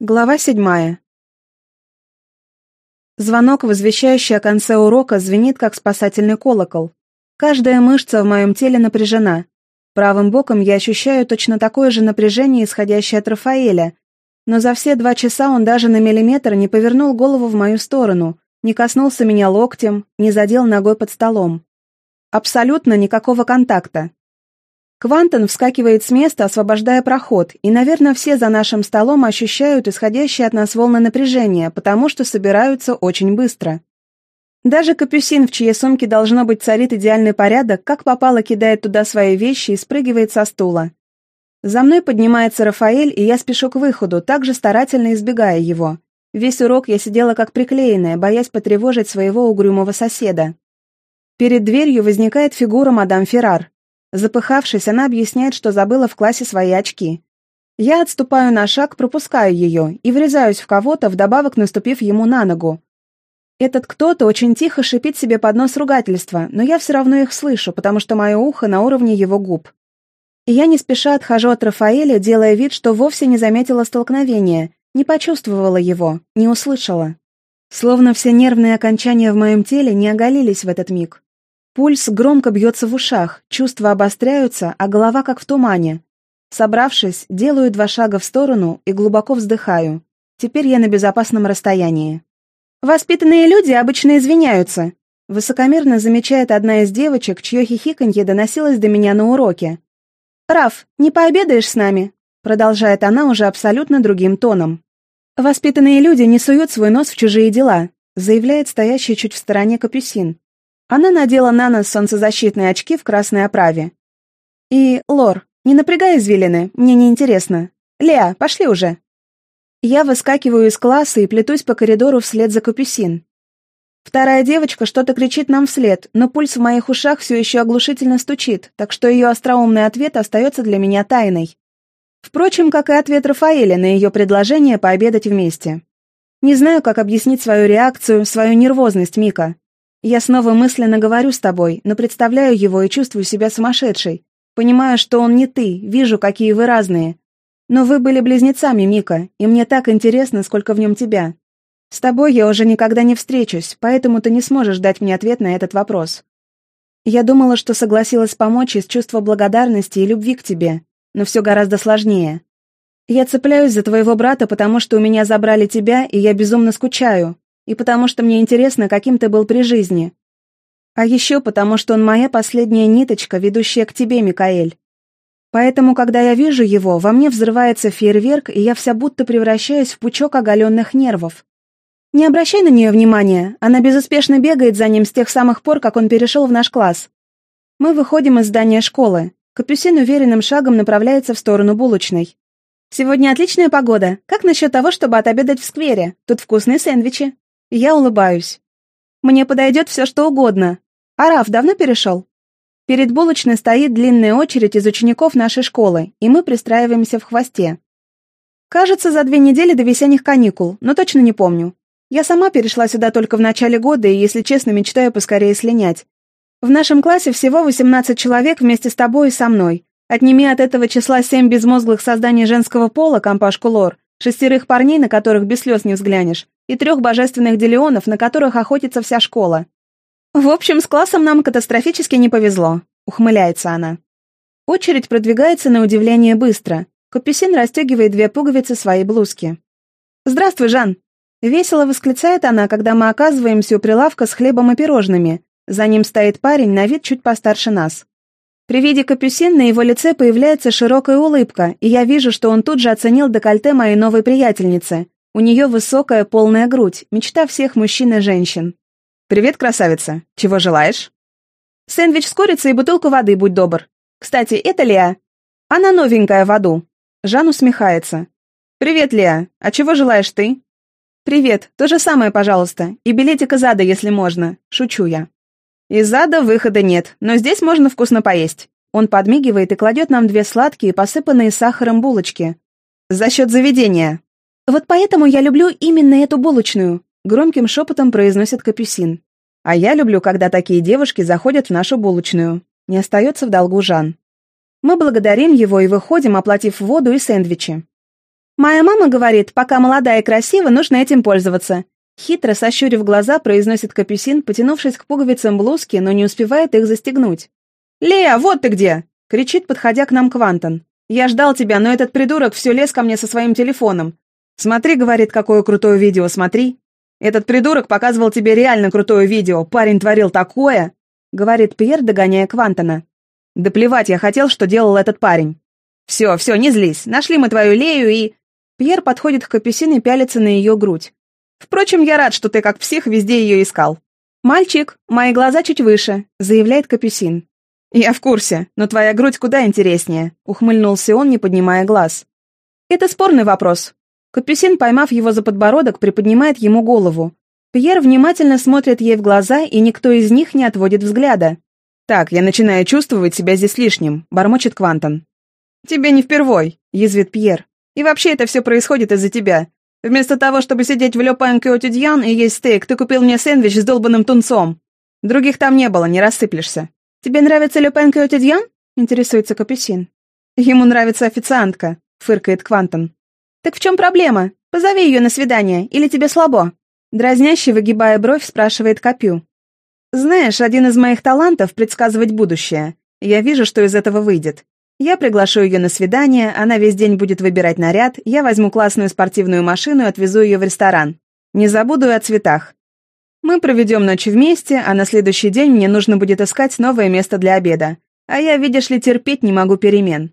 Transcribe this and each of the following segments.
Глава седьмая. Звонок, возвещающий о конце урока, звенит как спасательный колокол. Каждая мышца в моем теле напряжена. Правым боком я ощущаю точно такое же напряжение, исходящее от Рафаэля, но за все два часа он даже на миллиметр не повернул голову в мою сторону, не коснулся меня локтем, не задел ногой под столом. Абсолютно никакого контакта. Квантон вскакивает с места, освобождая проход, и, наверное, все за нашим столом ощущают исходящие от нас волны напряжения, потому что собираются очень быстро. Даже Капюсин, в чьей сумке должно быть царит идеальный порядок, как попало кидает туда свои вещи и спрыгивает со стула. За мной поднимается Рафаэль, и я спешу к выходу, также старательно избегая его. Весь урок я сидела как приклеенная, боясь потревожить своего угрюмого соседа. Перед дверью возникает фигура мадам Феррар. Запыхавшись, она объясняет, что забыла в классе свои очки. Я отступаю на шаг, пропускаю ее и врезаюсь в кого-то, вдобавок наступив ему на ногу. Этот кто-то очень тихо шипит себе под нос ругательства, но я все равно их слышу, потому что мое ухо на уровне его губ. И я не спеша отхожу от Рафаэля, делая вид, что вовсе не заметила столкновения, не почувствовала его, не услышала. Словно все нервные окончания в моем теле не оголились в этот миг. Пульс громко бьется в ушах, чувства обостряются, а голова как в тумане. Собравшись, делаю два шага в сторону и глубоко вздыхаю. Теперь я на безопасном расстоянии. «Воспитанные люди обычно извиняются», высокомерно замечает одна из девочек, чье хихиканье доносилось до меня на уроке. «Раф, не пообедаешь с нами?» продолжает она уже абсолютно другим тоном. «Воспитанные люди не суют свой нос в чужие дела», заявляет стоящий чуть в стороне капюсин. Она надела на нос солнцезащитные очки в красной оправе. «И, Лор, не напрягай извилины, мне не интересно. Леа, пошли уже!» Я выскакиваю из класса и плетусь по коридору вслед за Капюсин. Вторая девочка что-то кричит нам вслед, но пульс в моих ушах все еще оглушительно стучит, так что ее остроумный ответ остается для меня тайной. Впрочем, как и ответ Рафаэля на ее предложение пообедать вместе. Не знаю, как объяснить свою реакцию, свою нервозность Мика. Я снова мысленно говорю с тобой, но представляю его и чувствую себя сумасшедшей. Понимаю, что он не ты, вижу, какие вы разные. Но вы были близнецами, Мика, и мне так интересно, сколько в нем тебя. С тобой я уже никогда не встречусь, поэтому ты не сможешь дать мне ответ на этот вопрос. Я думала, что согласилась помочь из чувства благодарности и любви к тебе, но все гораздо сложнее. Я цепляюсь за твоего брата, потому что у меня забрали тебя, и я безумно скучаю и потому что мне интересно, каким ты был при жизни. А еще потому, что он моя последняя ниточка, ведущая к тебе, Микаэль. Поэтому, когда я вижу его, во мне взрывается фейерверк, и я вся будто превращаюсь в пучок оголенных нервов. Не обращай на нее внимания, она безуспешно бегает за ним с тех самых пор, как он перешел в наш класс. Мы выходим из здания школы. Капюсин уверенным шагом направляется в сторону булочной. «Сегодня отличная погода. Как насчет того, чтобы отобедать в сквере? Тут вкусные сэндвичи». Я улыбаюсь. Мне подойдет все, что угодно. Араф давно перешел? Перед булочной стоит длинная очередь из учеников нашей школы, и мы пристраиваемся в хвосте. Кажется, за две недели до весенних каникул, но точно не помню. Я сама перешла сюда только в начале года и, если честно, мечтаю поскорее слинять. В нашем классе всего 18 человек вместе с тобой и со мной. Отними от этого числа семь безмозглых созданий женского пола, компашку лор, шестерых парней, на которых без слез не взглянешь, и трех божественных делеонов, на которых охотится вся школа. В общем, с классом нам катастрофически не повезло, ухмыляется она. Очередь продвигается на удивление быстро. Капюсин расстегивает две пуговицы своей блузки. «Здравствуй, Жан!» Весело восклицает она, когда мы оказываемся у прилавка с хлебом и пирожными. За ним стоит парень, на вид чуть постарше нас. При виде капюсин на его лице появляется широкая улыбка, и я вижу, что он тут же оценил декольте моей новой приятельницы. У нее высокая полная грудь, мечта всех мужчин и женщин. «Привет, красавица. Чего желаешь?» «Сэндвич с курицей и бутылку воды, будь добр. Кстати, это Леа. Она новенькая в аду». Жан усмехается. «Привет, Леа. А чего желаешь ты?» «Привет. То же самое, пожалуйста. И билетик из ада, если можно. Шучу я». «Из ада выхода нет, но здесь можно вкусно поесть». Он подмигивает и кладет нам две сладкие, посыпанные сахаром булочки. «За счет заведения», «Вот поэтому я люблю именно эту булочную», — громким шепотом произносит Капюсин. «А я люблю, когда такие девушки заходят в нашу булочную». Не остается в долгу Жан. Мы благодарим его и выходим, оплатив воду и сэндвичи. «Моя мама говорит, пока молодая и красива, нужно этим пользоваться». Хитро сощурив глаза, произносит Капюсин, потянувшись к пуговицам блузки, но не успевает их застегнуть. «Лея, вот ты где!» — кричит, подходя к нам Квантон. «Я ждал тебя, но этот придурок все лез ко мне со своим телефоном. Смотри, — говорит, — какое крутое видео, смотри. Этот придурок показывал тебе реально крутое видео, парень творил такое!» — говорит Пьер, догоняя Квантона. «Да плевать я хотел, что делал этот парень. Все, все, не злись, нашли мы твою Лею и...» Пьер подходит к Капюсин и пялится на ее грудь. «Впрочем, я рад, что ты как псих везде ее искал». «Мальчик, мои глаза чуть выше», — заявляет Капюсин. «Я в курсе, но твоя грудь куда интереснее», — ухмыльнулся он, не поднимая глаз. «Это спорный вопрос». Капюсин, поймав его за подбородок, приподнимает ему голову. Пьер внимательно смотрит ей в глаза, и никто из них не отводит взгляда. «Так, я начинаю чувствовать себя здесь лишним», — бормочет Квантон. «Тебе не впервой», — язвит Пьер. «И вообще это все происходит из-за тебя. Вместо того, чтобы сидеть в Ле Пан и есть стейк, ты купил мне сэндвич с долбанным тунцом. Других там не было, не рассыплешься. «Тебе нравится Люпен Кётидьян?» — интересуется Капюсин. «Ему нравится официантка», — фыркает Квантон. «Так в чем проблема? Позови ее на свидание, или тебе слабо?» Дразняще, выгибая бровь, спрашивает Копю. «Знаешь, один из моих талантов — предсказывать будущее. Я вижу, что из этого выйдет. Я приглашу ее на свидание, она весь день будет выбирать наряд, я возьму классную спортивную машину и отвезу ее в ресторан. Не забуду и о цветах. Мы проведем ночь вместе, а на следующий день мне нужно будет искать новое место для обеда. А я, видишь ли, терпеть не могу перемен.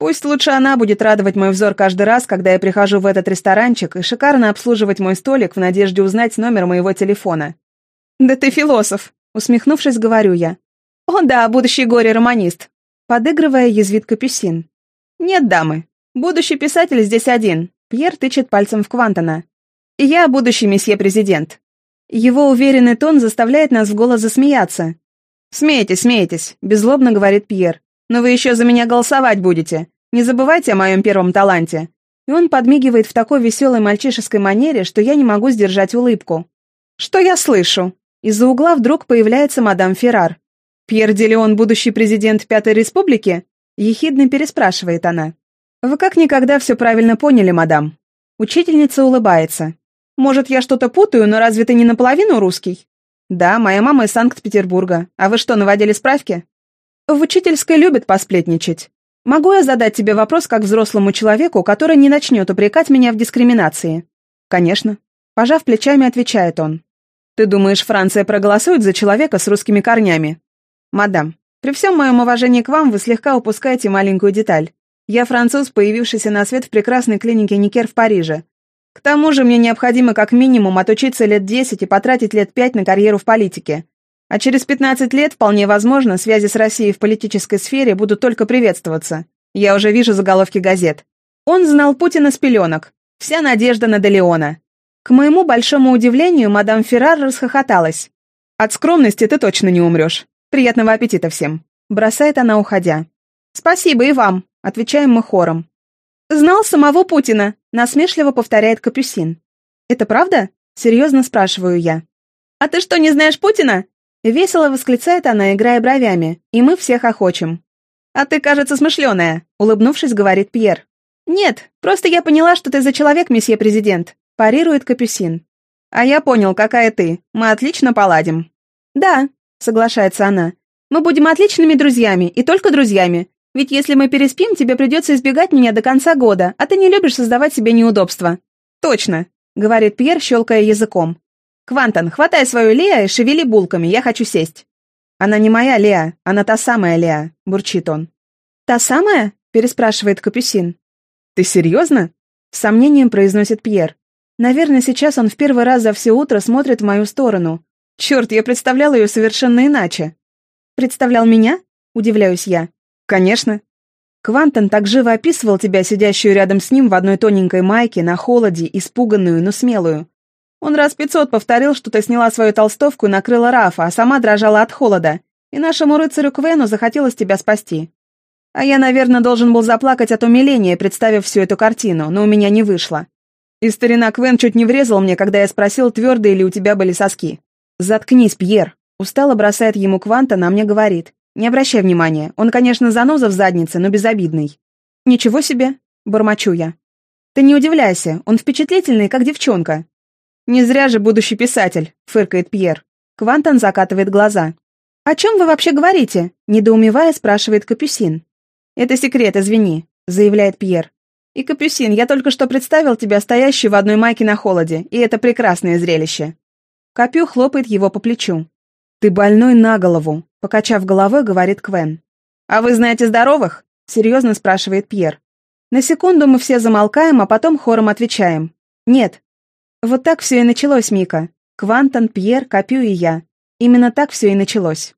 Пусть лучше она будет радовать мой взор каждый раз, когда я прихожу в этот ресторанчик и шикарно обслуживать мой столик в надежде узнать номер моего телефона. «Да ты философ!» — усмехнувшись, говорю я. «О да, будущий горе-романист!» Подыгрывая, язвит Капюсин. «Нет, дамы. Будущий писатель здесь один». Пьер тычет пальцем в Квантона. «И я будущий месье-президент. Его уверенный тон заставляет нас в голос засмеяться. «Смейтесь, смейтесь», — беззлобно говорит Пьер. «Но вы еще за меня голосовать будете. Не забывайте о моем первом таланте». И он подмигивает в такой веселой мальчишеской манере, что я не могу сдержать улыбку. «Что я слышу?» Из-за угла вдруг появляется мадам Феррар. «Пьер Делеон, будущий президент Пятой Республики?» Ехидно переспрашивает она. «Вы как никогда все правильно поняли, мадам». Учительница улыбается. Может, я что-то путаю, но разве ты не наполовину русский? Да, моя мама из Санкт-Петербурга. А вы что, наводили справки? В учительской любят посплетничать. Могу я задать тебе вопрос как взрослому человеку, который не начнет упрекать меня в дискриминации? Конечно. Пожав плечами, отвечает он. Ты думаешь, Франция проголосует за человека с русскими корнями? Мадам, при всем моем уважении к вам вы слегка упускаете маленькую деталь. Я француз, появившийся на свет в прекрасной клинике Никер в Париже, к тому же мне необходимо как минимум отучиться лет 10 и потратить лет 5 на карьеру в политике. А через 15 лет, вполне возможно, связи с Россией в политической сфере будут только приветствоваться. Я уже вижу заголовки газет. Он знал Путина с пеленок. Вся надежда на Делеона. К моему большому удивлению, мадам Феррар расхохоталась. «От скромности ты точно не умрешь. Приятного аппетита всем!» Бросает она, уходя. «Спасибо и вам», — отвечаем мы хором. «Знал самого Путина», — насмешливо повторяет Капюсин. «Это правда?» — серьезно спрашиваю я. «А ты что, не знаешь Путина?» Весело восклицает она, играя бровями, и мы всех охочем. «А ты, кажется, смышленая», — улыбнувшись, говорит Пьер. «Нет, просто я поняла, что ты за человек, месье президент», — парирует Капюсин. «А я понял, какая ты. Мы отлично поладим». «Да», — соглашается она. «Мы будем отличными друзьями, и только друзьями. Ведь если мы переспим, тебе придется избегать меня до конца года, а ты не любишь создавать себе неудобства». «Точно», — говорит Пьер, щелкая языком. «Квантон, хватай свою Леа и шевели булками, я хочу сесть». «Она не моя Леа, она та самая Леа», — бурчит он. «Та самая?» — переспрашивает Капюсин. «Ты серьезно?» — с сомнением произносит Пьер. «Наверное, сейчас он в первый раз за все утро смотрит в мою сторону. Черт, я представлял ее совершенно иначе». «Представлял меня?» — удивляюсь я. «Конечно». Квантон так живо описывал тебя, сидящую рядом с ним в одной тоненькой майке, на холоде, испуганную, но смелую. Он раз пятьсот повторил, что ты сняла свою толстовку и накрыла Рафа, а сама дрожала от холода, и нашему рыцарю Квену захотелось тебя спасти. А я, наверное, должен был заплакать от умиления, представив всю эту картину, но у меня не вышло. И старина Квен чуть не врезал мне, когда я спросил, твердые ли у тебя были соски. «Заткнись, Пьер!» Устало бросает ему Квантон, а мне говорит. Не обращай внимания. Он, конечно, заноза в заднице, но безобидный. Ничего себе, бормочу я. Ты не удивляйся, он впечатлительный, как девчонка». «Не зря же будущий писатель», — фыркает Пьер. Квантон закатывает глаза. «О чем вы вообще говорите?» — недоумевая спрашивает Капюсин. «Это секрет, извини», — заявляет Пьер. «И, Капюсин, я только что представил тебя стоящей в одной майке на холоде, и это прекрасное зрелище». Капю хлопает его по плечу. «Ты больной на голову», — покачав головой, говорит Квен. «А вы знаете здоровых?» — серьезно спрашивает Пьер. На секунду мы все замолкаем, а потом хором отвечаем. «Нет». Вот так все и началось, Мика. Квантон, Пьер, Капю и я. Именно так все и началось.